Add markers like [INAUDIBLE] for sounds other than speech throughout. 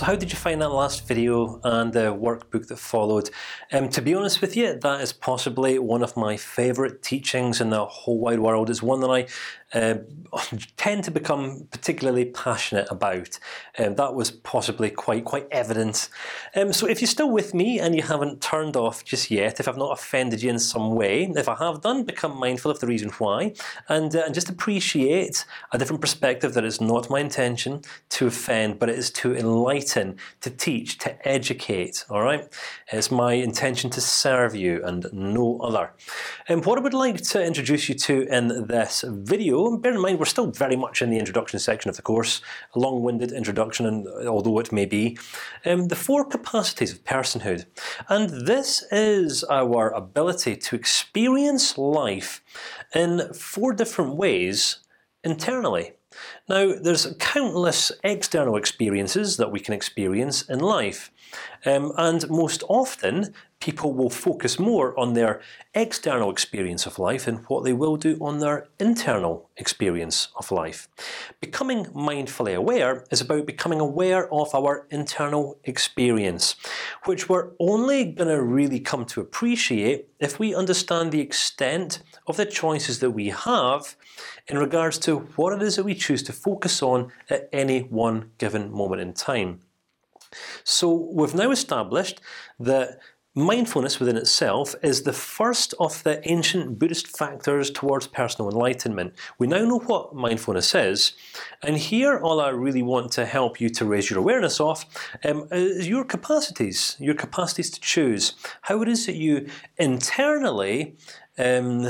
So how did you find that last video and the workbook that followed? Um, to be honest with you, that is possibly one of my favorite teachings in the whole wide world. It's one that I uh, [LAUGHS] tend to become particularly passionate about. Um, that was possibly quite quite evident. Um, so if you're still with me and you haven't turned off just yet, if I've not offended you in some way, if I have done, become mindful of the reason why, and uh, and just appreciate a different perspective. That is not my intention to offend, but it is to enlighten, to teach, to educate. All right, it's my intention to serve you and no other. And what I would like to introduce you to in this video bear in mind we're still very much in the introduction section of the course, a long-winded introduction, and although it may be, um, the four capacities of personhood, and this is our ability to experience life in four different ways internally. Now, there's countless external experiences that we can experience in life, um, and most often people will focus more on their external experience of life than what they will do on their internal experience of life. Becoming mindfully aware is about becoming aware of our internal experience, which we're only going to really come to appreciate if we understand the extent of the choices that we have in regards to what it is that we choose to focus on at any one given moment in time. So we've now established that Mindfulness within itself is the first of the ancient Buddhist factors towards personal enlightenment. We now know what mindfulness is, and here all I really want to help you to raise your awareness of um, is your capacities, your capacities to choose how it is that you internally um,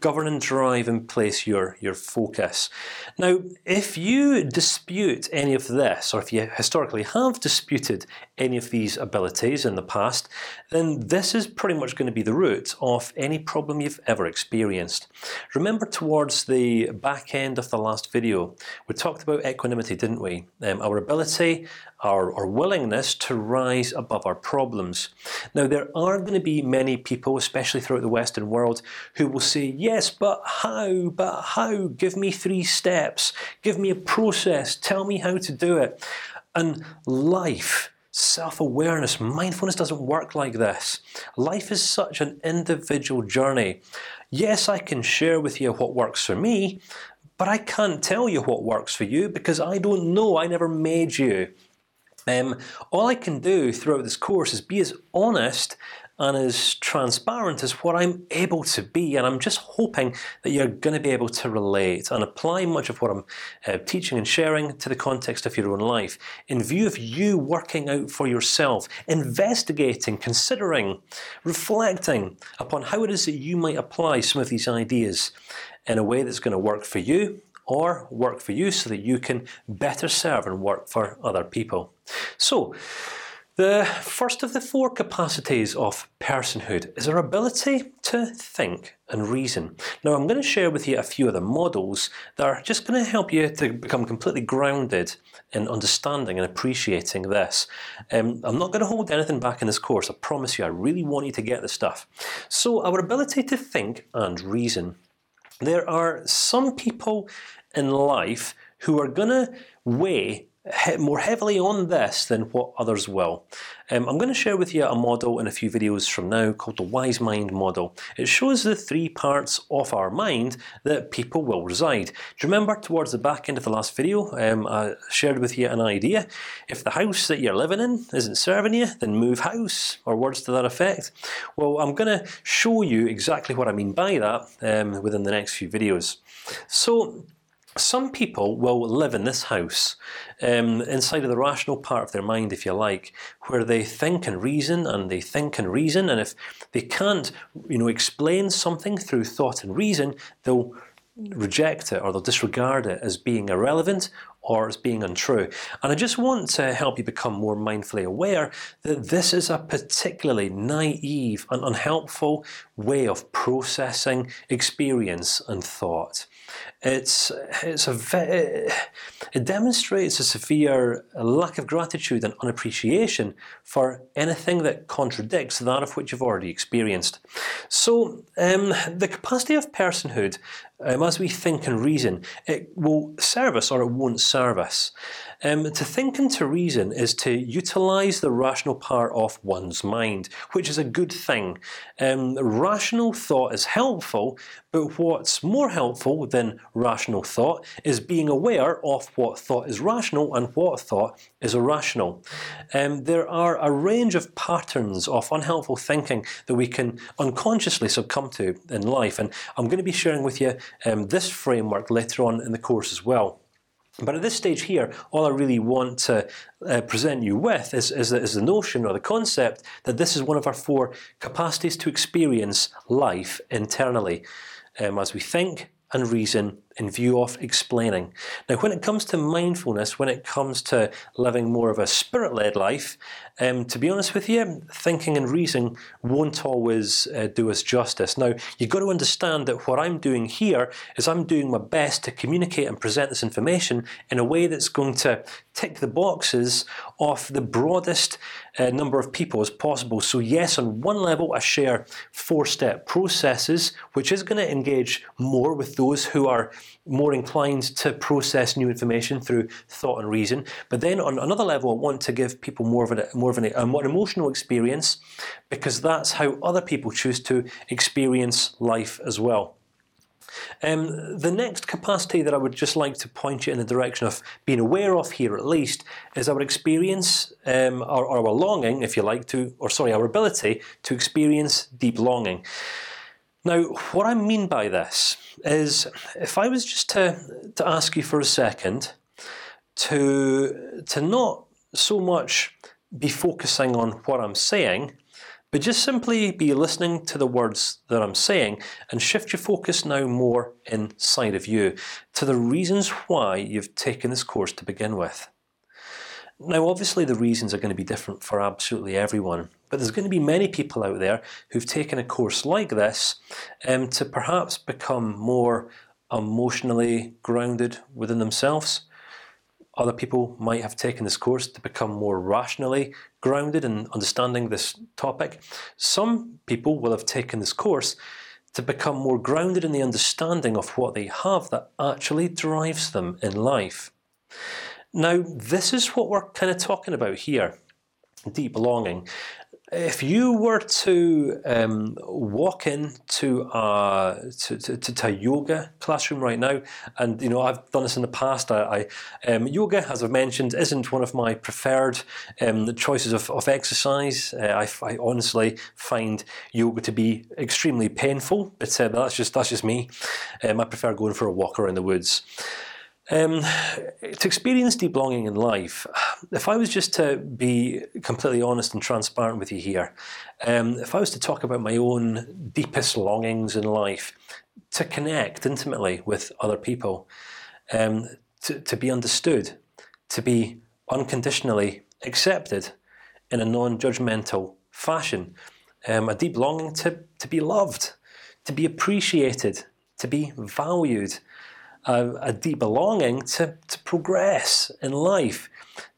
govern and drive and place your your focus. Now, if you dispute any of this, or if you historically have disputed any of these abilities in the past, then this is pretty much going to be the root of any problem you've ever experienced. Remember, towards the back end of the last video, we talked about equanimity, didn't we? Um, our ability, our, our willingness to rise above our problems. Now, there are going to be many people, especially throughout the Western world, who will say, "Yes, but how? But how? Give me three steps. Give me a process. Tell me how to do it." And life self-awareness, mindfulness doesn't work like this. Life is such an individual journey. Yes, I can share with you what works for me, but I can't tell you what works for you because I don't know. I never made you. Um, all I can do throughout this course is be as honest and as transparent as what I'm able to be, and I'm just hoping that you're going to be able to relate and apply much of what I'm uh, teaching and sharing to the context of your own life, in view of you working out for yourself, investigating, considering, reflecting upon how it is that you might apply some of these ideas in a way that's going to work for you or work for you, so that you can better serve and work for other people. So. The first of the four capacities of personhood is our ability to think and reason. Now, I'm going to share with you a few of the models that are just going to help you to become completely grounded in understanding and appreciating this. Um, I'm not going to hold anything back in this course. I promise you. I really want you to get this stuff. So, our ability to think and reason. There are some people in life who are going to weigh more heavily on this than what others will. Um, I'm going to share with you a model in a few videos from now called the Wise Mind model. It shows the three parts of our mind that people will reside. Do you remember towards the back end of the last video, um, I shared with you an idea: if the house that you're living in isn't serving you, then move house, or words to that effect. Well, I'm going to show you exactly what I mean by that um, within the next few videos. So some people will live in this house, um, inside of the rational part of their mind, if you like, where they think and reason, and they think and reason, and if they can't, you know, explain something through thought and reason, they'll reject it or they'll disregard it as being irrelevant or as being untrue. And I just want to help you become more mindfully aware that this is a particularly naive and unhelpful way of processing experience and thought. It's it's a it demonstrates a severe lack of gratitude and unappreciation for anything that contradicts that of which you've already experienced. So um, the capacity of personhood, um, as we think and reason, it will serve us or it won't service. Um, to think and to reason is to utilize the rational part of one's mind, which is a good thing. Um, rational thought is helpful, but what's more helpful than rational thought is being aware of what thought is rational and what thought is irrational. Um, there are a range of patterns of unhelpful thinking that we can unconsciously succumb to in life, and I'm going to be sharing with you um, this framework later on in the course as well. But at this stage here, all I really want to uh, present you with is, is, is, the notion or the concept that this is one of our four capacities to experience life internally, um, as we think and reason in view of explaining. Now, when it comes to mindfulness, when it comes to living more of a spirit-led life, um, to be honest with you, thinking and reasoning won't always uh, do us justice. Now, you've got to understand that what I'm doing here is I'm doing my best to communicate and present this information in a way that's going to tick the boxes of the broadest uh, number of people as possible. So yes, on one level, I share four-step processes, which is going to engage more with those who are more inclined to process new information through thought and reason. But then on another level, I want to give people more of an more of an, a more emotional experience, because that's how other people choose to experience life as well. Um, the next capacity that I would just like to point you in the direction of being aware of here, at least, is our experience, um, or our longing, if you like, to, or sorry, our ability to experience deep longing. Now, what I mean by this is, if I was just to to ask you for a second to to not so much be focusing on what I'm saying, but just simply be listening to the words that I'm saying and shift your focus now more inside of you to the reasons why you've taken this course to begin with. Now, obviously, the reasons are going to be different for absolutely everyone, but there's going to be many people out there who've taken a course like this um, to perhaps become more emotionally grounded within themselves. Other people might have taken this course to become more rationally grounded in understanding this topic. Some people will have taken this course to become more grounded in the understanding of what they have that actually drives them in life. Now, this is what we're kind of talking about here: deep longing. If you were to um, walk into a to, to, to, a yoga classroom right now, and you know I've done this in the past. I, I um, yoga, as I've mentioned, isn't one of my preferred um, choices of, of exercise. Uh, I, I, honestly find yoga to be extremely painful, but uh, that's just that's just me. Um, I prefer going for a walk around the woods. Um, to experience deep longing in life, if I was just to be completely honest and transparent with you here, um, if I was to talk about my own deepest longings in life, to connect intimately with other people, um, to, to be understood, to be unconditionally accepted in a non-judgmental fashion, um, a deep longing to to be loved, to be appreciated, to be valued a, a deep belonging to to progress in life,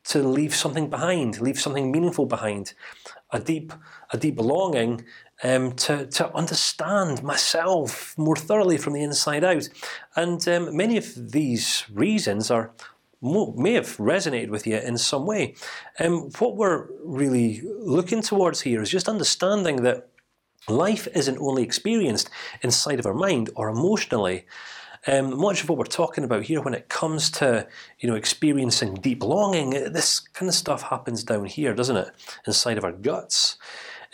to leave something behind, leave something meaningful behind, a deep a deep belonging um, to to understand myself more thoroughly from the inside out, and um, many of these reasons are may have resonated with you in some way. Um, what we're really looking towards here is just understanding that life isn't only experienced inside of our mind or emotionally, um, much of what we're talking about here, when it comes to you know experiencing deep longing, this kind of stuff happens down here, doesn't it? Inside of our guts.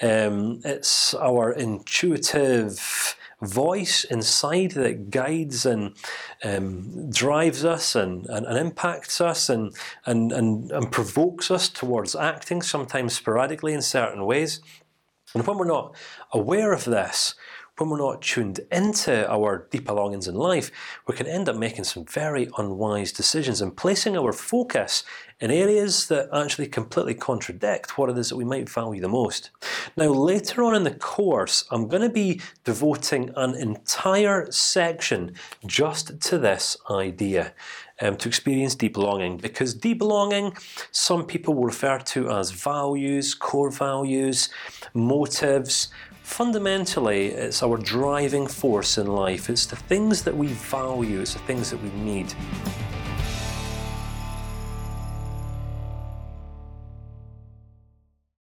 Um, it's our intuitive voice inside that guides and um, drives us and, and, and, impacts us and, and and and provokes us towards acting, sometimes sporadically in certain ways. And when we're not aware of this, when we're not tuned into our deeper longings in life, we can end up making some very unwise decisions and placing our focus in areas that actually completely contradict what it is that we might value the most. Now, later on in the course, I'm going to be devoting an entire section just to this idea. Um, to experience deep longing, because deep longing, some people will refer to as values, core values, motives, fundamentally, it's our driving force in life. It's the things that we value. It's the things that we need.